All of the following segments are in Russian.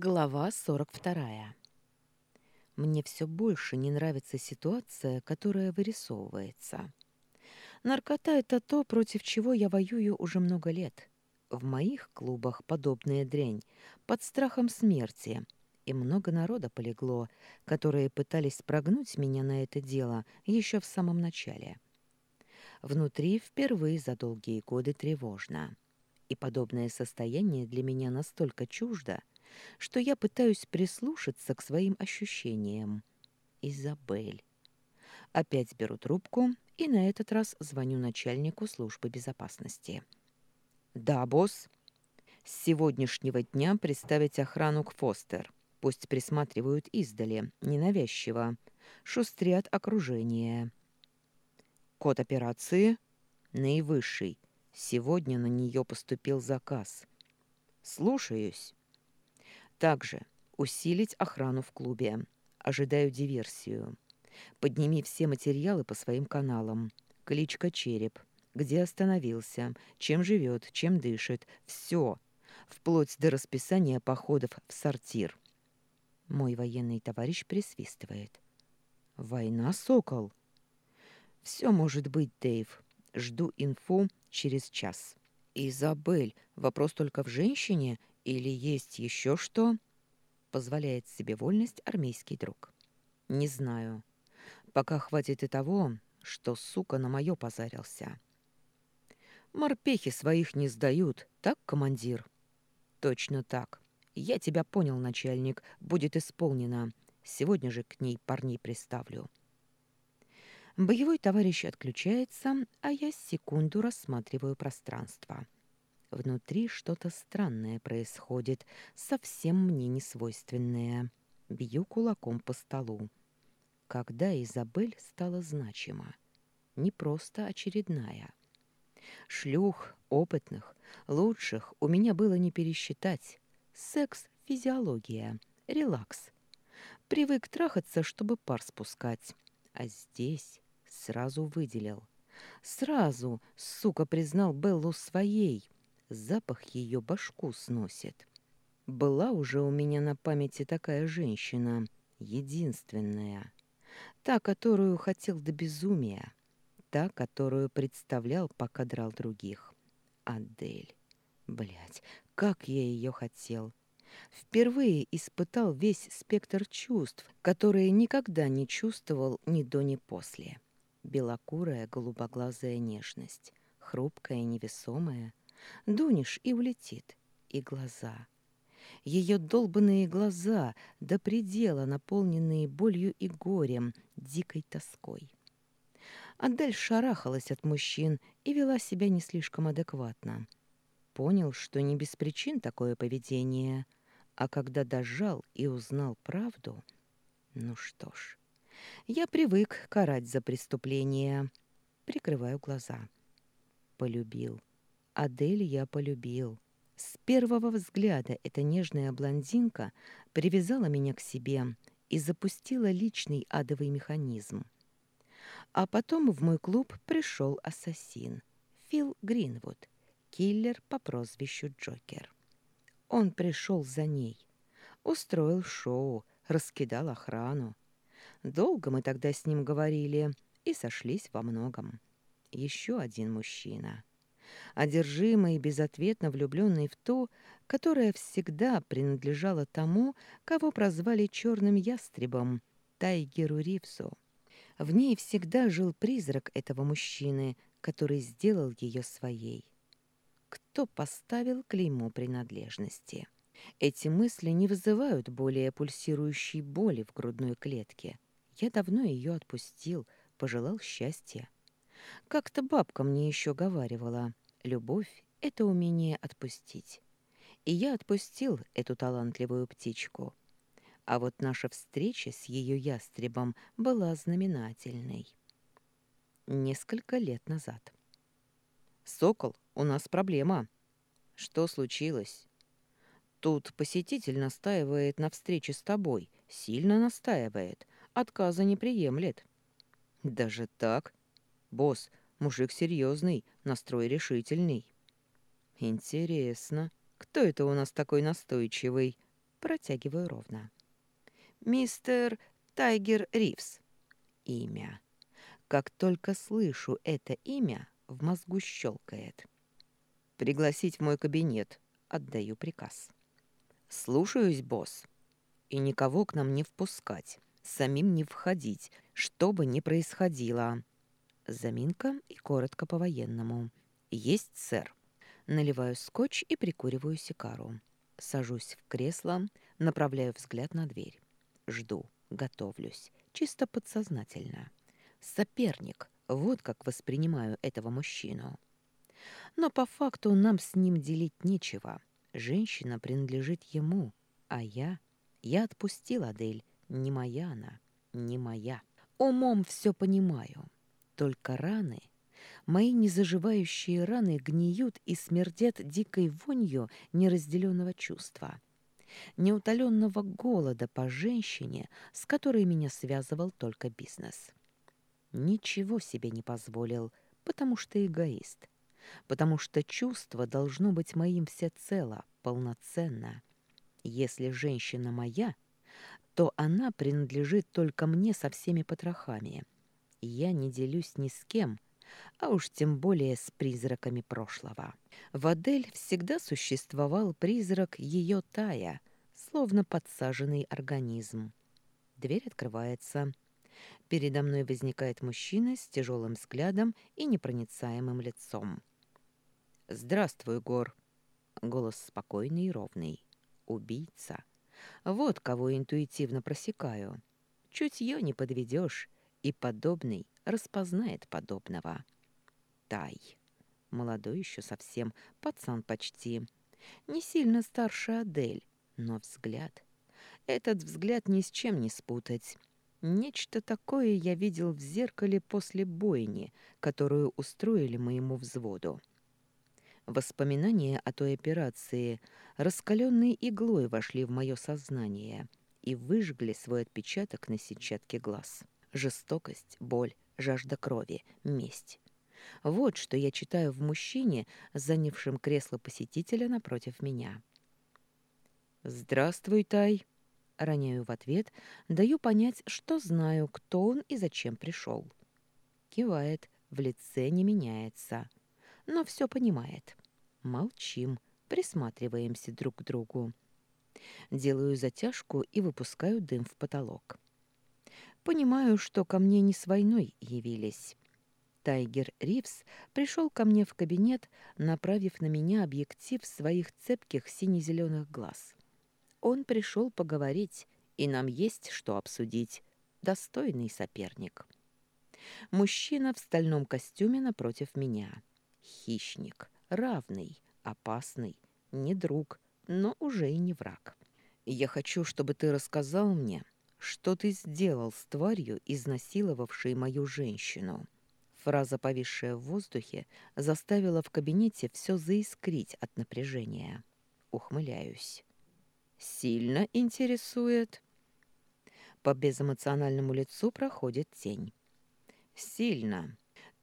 Глава 42. Мне все больше не нравится ситуация, которая вырисовывается. Наркота — это то, против чего я воюю уже много лет. В моих клубах подобная дрянь, под страхом смерти. И много народа полегло, которые пытались прогнуть меня на это дело еще в самом начале. Внутри впервые за долгие годы тревожно. И подобное состояние для меня настолько чуждо — что я пытаюсь прислушаться к своим ощущениям. Изабель. Опять беру трубку и на этот раз звоню начальнику службы безопасности. «Да, босс. С сегодняшнего дня приставить охрану к Фостер. Пусть присматривают издали, ненавязчиво. Шустрят окружение». «Код операции?» «Наивысший. Сегодня на нее поступил заказ». «Слушаюсь». Также усилить охрану в клубе. Ожидаю диверсию. Подними все материалы по своим каналам. Кличка Череп. Где остановился, чем живет, чем дышит. Все. Вплоть до расписания походов в сортир. Мой военный товарищ присвистывает. «Война, сокол?» «Все может быть, Дэйв. Жду инфу через час». «Изабель, вопрос только в женщине или есть еще что? Позволяет себе вольность армейский друг. Не знаю. Пока хватит и того, что сука на мое позарился. Морпехи своих не сдают, так, командир? Точно так. Я тебя понял, начальник. Будет исполнено. Сегодня же к ней парней приставлю. Боевой товарищ отключается, а я секунду рассматриваю пространство. — Внутри что-то странное происходит, совсем мне не свойственное. Бью кулаком по столу. Когда Изабель стала значима? Не просто очередная. Шлюх, опытных, лучших у меня было не пересчитать. Секс — физиология, релакс. Привык трахаться, чтобы пар спускать. А здесь сразу выделил. Сразу, сука, признал Беллу своей — запах ее башку сносит. Была уже у меня на памяти такая женщина, единственная. Та, которую хотел до безумия. Та, которую представлял, пока драл других. Адель. Блядь, как я ее хотел. Впервые испытал весь спектр чувств, которые никогда не чувствовал ни до, ни после. Белокурая голубоглазая нежность, хрупкая, невесомая, Дунешь и улетит. И глаза. Ее долбанные глаза, до предела наполненные болью и горем, дикой тоской. Адель шарахалась от мужчин и вела себя не слишком адекватно. Понял, что не без причин такое поведение, а когда дожал и узнал правду... Ну что ж, я привык карать за преступления. Прикрываю глаза. Полюбил. Адель я полюбил. С первого взгляда эта нежная блондинка привязала меня к себе и запустила личный адовый механизм. А потом в мой клуб пришел ассасин Фил Гринвуд, киллер по прозвищу Джокер. Он пришел за ней, устроил шоу, раскидал охрану. Долго мы тогда с ним говорили и сошлись во многом. Еще один мужчина — одержимый и безответно влюбленный в то, которое всегда принадлежало тому, кого прозвали черным ястребом, Тайгеру Ривсу. В ней всегда жил призрак этого мужчины, который сделал ее своей. Кто поставил клеймо принадлежности? Эти мысли не вызывают более пульсирующей боли в грудной клетке. Я давно ее отпустил, пожелал счастья. Как-то бабка мне еще говаривала — Любовь — это умение отпустить. И я отпустил эту талантливую птичку. А вот наша встреча с ее ястребом была знаменательной. Несколько лет назад. «Сокол, у нас проблема». «Что случилось?» «Тут посетитель настаивает на встрече с тобой. Сильно настаивает. Отказа не приемлет». «Даже так?» «Босс, Мужик серьезный, настрой решительный. Интересно, кто это у нас такой настойчивый? Протягиваю ровно. «Мистер Тайгер Ривз». Имя. Как только слышу это имя, в мозгу щелкает. «Пригласить в мой кабинет», — отдаю приказ. «Слушаюсь, босс. И никого к нам не впускать, самим не входить, что бы ни происходило». Заминка и коротко по-военному. «Есть, сэр». Наливаю скотч и прикуриваю сигару. Сажусь в кресло, направляю взгляд на дверь. Жду, готовлюсь, чисто подсознательно. Соперник, вот как воспринимаю этого мужчину. Но по факту нам с ним делить нечего. Женщина принадлежит ему, а я... Я отпустила Адель. Не моя она, не моя. Умом все понимаю. Только раны Мои незаживающие раны гниют и смердят дикой вонью неразделенного чувства, неутоленного голода по женщине, с которой меня связывал только бизнес. Ничего себе не позволил, потому что эгоист, потому что чувство должно быть моим всецело, полноценно. Если женщина моя, то она принадлежит только мне со всеми потрохами. Я не делюсь ни с кем — а уж тем более с призраками прошлого. В Адель всегда существовал призрак ее Тая, словно подсаженный организм. Дверь открывается. Передо мной возникает мужчина с тяжелым взглядом и непроницаемым лицом. «Здравствуй, Гор!» Голос спокойный и ровный. «Убийца!» Вот кого интуитивно просекаю. Чутье не подведешь, и подобный распознает подобного. Тай. Молодой еще совсем, пацан почти. Не сильно старше Адель, но взгляд. Этот взгляд ни с чем не спутать. Нечто такое я видел в зеркале после бойни, которую устроили моему взводу. Воспоминания о той операции раскаленной иглой вошли в мое сознание и выжгли свой отпечаток на сетчатке глаз. Жестокость, боль, жажда крови, месть. Вот что я читаю в мужчине, занявшем кресло посетителя напротив меня. «Здравствуй, Тай!» Роняю в ответ, даю понять, что знаю, кто он и зачем пришел. Кивает, в лице не меняется, но все понимает. Молчим, присматриваемся друг к другу. Делаю затяжку и выпускаю дым в потолок. Понимаю, что ко мне не с войной явились. Тайгер Ривз пришел ко мне в кабинет, направив на меня объектив своих цепких сине-зеленых глаз. Он пришел поговорить, и нам есть что обсудить. Достойный соперник. Мужчина в стальном костюме напротив меня. Хищник, равный, опасный, не друг, но уже и не враг. Я хочу, чтобы ты рассказал мне, что ты сделал с тварью, изнасиловавшей мою женщину?» Фраза, повисшая в воздухе, заставила в кабинете все заискрить от напряжения. Ухмыляюсь. «Сильно интересует?» По безэмоциональному лицу проходит тень. «Сильно.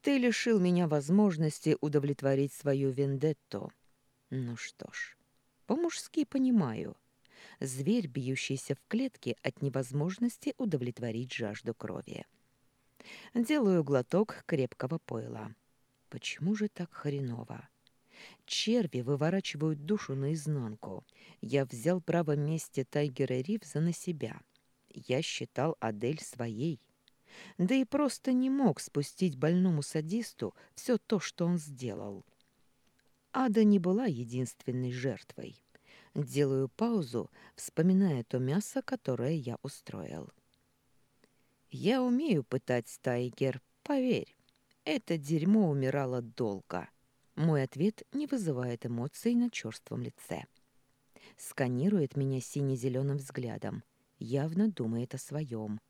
Ты лишил меня возможности удовлетворить свою вендетту. Ну что ж, по-мужски понимаю зверь, бьющийся в клетке от невозможности удовлетворить жажду крови. Делаю глоток крепкого пойла. Почему же так хреново? Черви выворачивают душу наизнанку. Я взял право мести Тайгера Ривза на себя. Я считал Адель своей. Да и просто не мог спустить больному садисту все то, что он сделал. Ада не была единственной жертвой. Делаю паузу, вспоминая то мясо, которое я устроил. Я умею пытать Тайгер, поверь. Это дерьмо умирало долго. Мой ответ не вызывает эмоций на черством лице. Сканирует меня сине-зеленым взглядом. Явно думает о своем.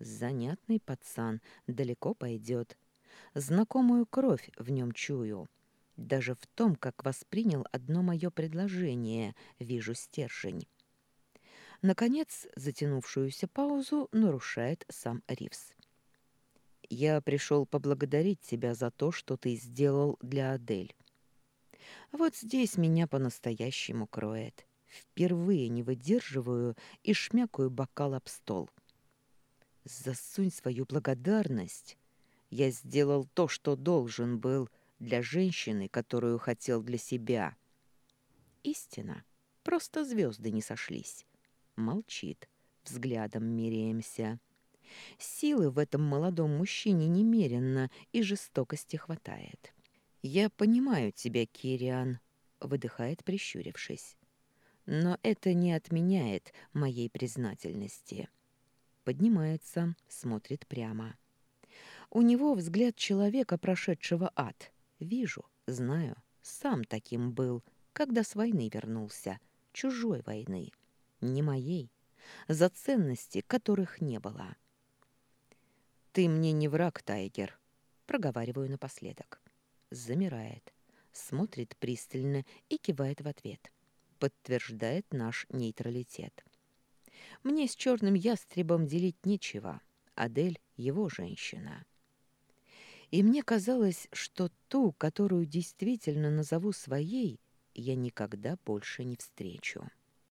Занятный пацан, далеко пойдет. Знакомую кровь в нем чую. Даже в том, как воспринял одно мое предложение, вижу стержень. Наконец, затянувшуюся паузу нарушает сам Ривз. «Я пришел поблагодарить тебя за то, что ты сделал для Адель. Вот здесь меня по-настоящему кроет. Впервые не выдерживаю и шмякаю бокал об стол. Засунь свою благодарность. Я сделал то, что должен был для женщины, которую хотел для себя. Истина. Просто звезды не сошлись. Молчит. Взглядом меряемся. Силы в этом молодом мужчине немеренно и жестокости хватает. «Я понимаю тебя, Кириан», — выдыхает, прищурившись. «Но это не отменяет моей признательности». Поднимается, смотрит прямо. У него взгляд человека, прошедшего ад. Вижу, знаю, сам таким был, когда с войны вернулся. Чужой войны, не моей, за ценности, которых не было. «Ты мне не враг, Тайгер», — проговариваю напоследок. Замирает, смотрит пристально и кивает в ответ. Подтверждает наш нейтралитет. Мне с черным ястребом делить нечего. Адель — его женщина. И мне казалось, что ту, которую действительно назову своей, я никогда больше не встречу.